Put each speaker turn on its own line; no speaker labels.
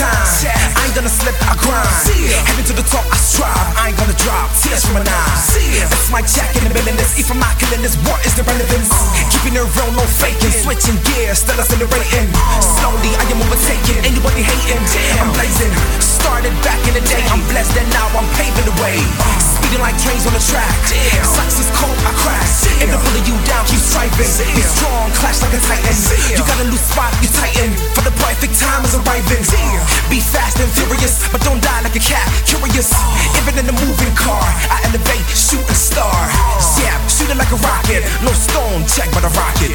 time. I ain't gonna slip, I grind. Heading to the top, I strive. I ain't gonna drop. Tears from an eye. That's my jack in the. This if I'm not killing this, what is the relevance? Keeping it real, no faking. Switching gears, still accelerating. Slowly, I am overtaking. Anybody hating? I'm blazing. Started back in the day. I'm blessed, and now I'm paving the way. Speeding like trains on the track. Sucks but don't die like a cat. Curious, even in a moving car, I elevate, shooting star. Yeah, shooting like a rocket. No stone, check but a rocket.